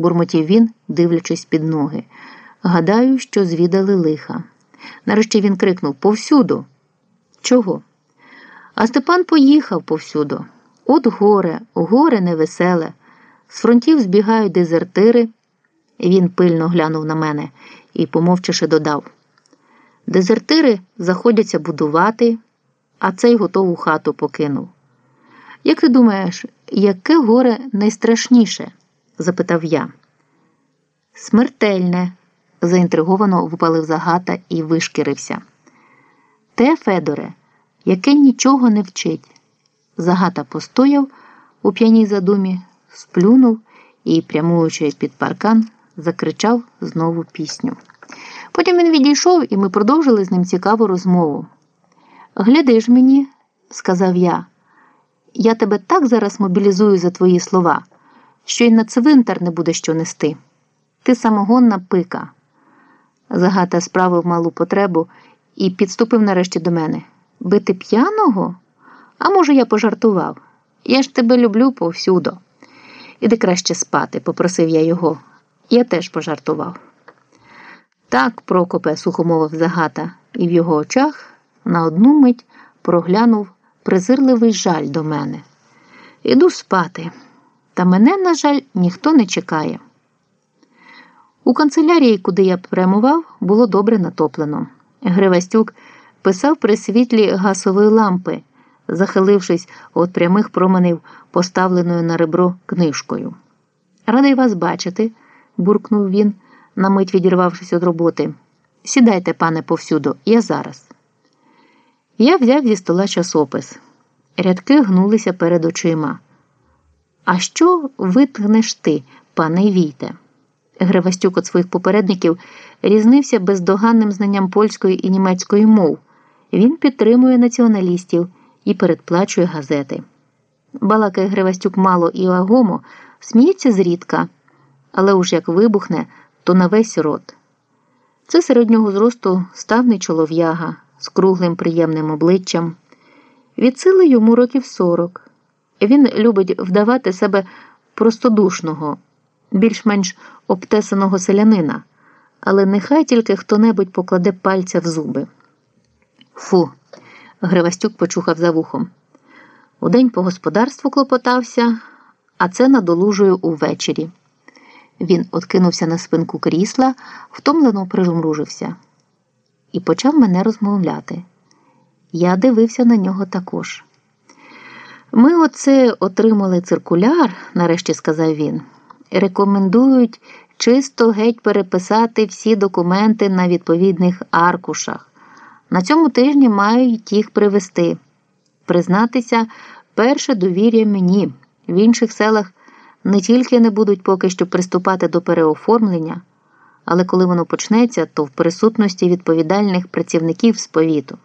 бурмотів він, дивлячись під ноги. Гадаю, що звідали лиха. Нарешті він крикнув повсюду. Чого? А Степан поїхав повсюду. От горе, горе невеселе. З фронтів збігають дезертири. Він пильно глянув на мене і, помовчавши, додав. Дезертири заходяться будувати, а цей готову хату покинув. Як ти думаєш, яке горе найстрашніше? Запитав я. Смертельне, заінтриговано випалив загата і вишкірився. Те, Федоре, яке нічого не вчить. Загата постояв у п'яній задумі, сплюнув і, прямуючи під паркан, закричав знову пісню. Потім він відійшов, і ми продовжили з ним цікаву розмову. Гляди ж мені, сказав я, я тебе так зараз мобілізую за твої слова, що й на цвинтар не буде що нести. Ти самогонна пика. Загата справив малу потребу і підступив нарешті до мене. Бити п'яного? А може, я пожартував? Я ж тебе люблю повсюду. Іди краще спати, попросив я його. Я теж пожартував. Так, Прокопе, сухо мовив загата, і в його очах на одну мить проглянув презирливий жаль до мене. Іду спати, та мене, на жаль, ніхто не чекає. У канцелярії, куди я прямував, було добре натоплено. Гривастюк писав при світлі гасової лампи, захилившись від прямих променів поставленою на ребро книжкою. Радий вас бачити, буркнув він, на мить відірвавшись від роботи. Сідайте, пане, повсюду, я зараз. Я взяв зі стола часопис. Рядки гнулися перед очима. А що витгнеш ти, пане Війте? Гривастюк від своїх попередників різнився бездоганним знанням польської і німецької мов. Він підтримує націоналістів і передплачує газети. Балакає Гривастюк мало і вагомо, сміється зрідка, але уж як вибухне, то на весь рот. Це середнього зросту ставний чолов'яга з круглим приємним обличчям. Від сили йому років сорок. Він любить вдавати себе простодушного, більш-менш обтесаного селянина, але нехай тільки хто-небудь покладе пальця в зуби. Фу. Гривастюк почухав за вухом. Удень по господарству клопотався, а це надолужую увечері. Він откинувся на спинку крісла, втомлено прижмружився і почав мене розмовляти. Я дивився на нього також. Ми оце отримали циркуляр, нарешті сказав він. Рекомендують чисто геть переписати всі документи на відповідних аркушах. На цьому тижні мають їх привезти. Признатися, перше довір'я мені. В інших селах не тільки не будуть поки що приступати до переоформлення, але коли воно почнеться, то в присутності відповідальних працівників з повіту.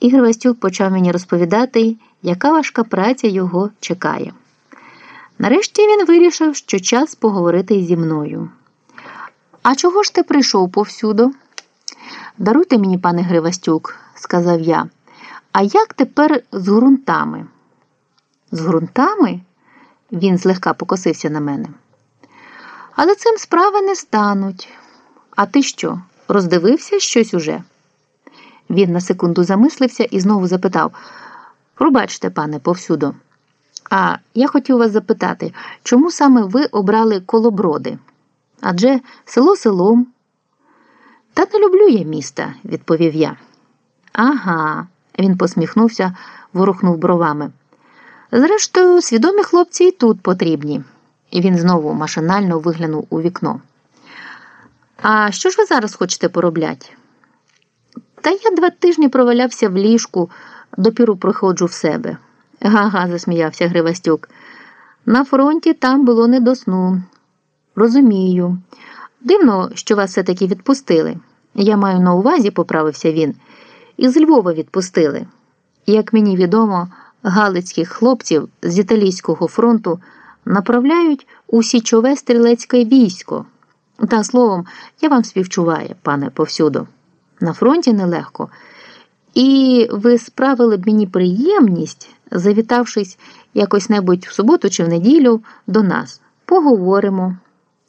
Ігор Вастюк почав мені розповідати, яка важка праця його чекає. Нарешті він вирішив, що час поговорити зі мною. А чого ж ти прийшов повсюду? Даруйте мені, пане Гривастюк, сказав я. А як тепер з ґрунтами? З ґрунтами? Він злегка покосився на мене. Але цим справи не стануть. А ти що, роздивився щось уже? Він на секунду замислився і знову запитав Пробачте, пане, повсюду. А я хотів вас запитати, чому саме ви обрали колоброди? Адже село селом. Та не люблю я міста, відповів я. Ага, він посміхнувся, ворухнув бровами. Зрештою, свідомі хлопці і тут потрібні. І він знову машинально виглянув у вікно. А що ж ви зараз хочете поробляти? Та я два тижні провалявся в ліжку, допіру приходжу в себе. Га-га, засміявся Гривастюк. На фронті там було не до сну. Розумію. Дивно, що вас все-таки відпустили. Я маю на увазі, поправився він, із Львова відпустили. Як мені відомо, галицьких хлопців з італійського фронту направляють у січове стрілецьке військо. Та словом, я вам співчуваю, пане, повсюду. На фронті нелегко. І ви справили б мені приємність, завітавшись якось небудь в суботу чи в неділю до нас. Поговоримо.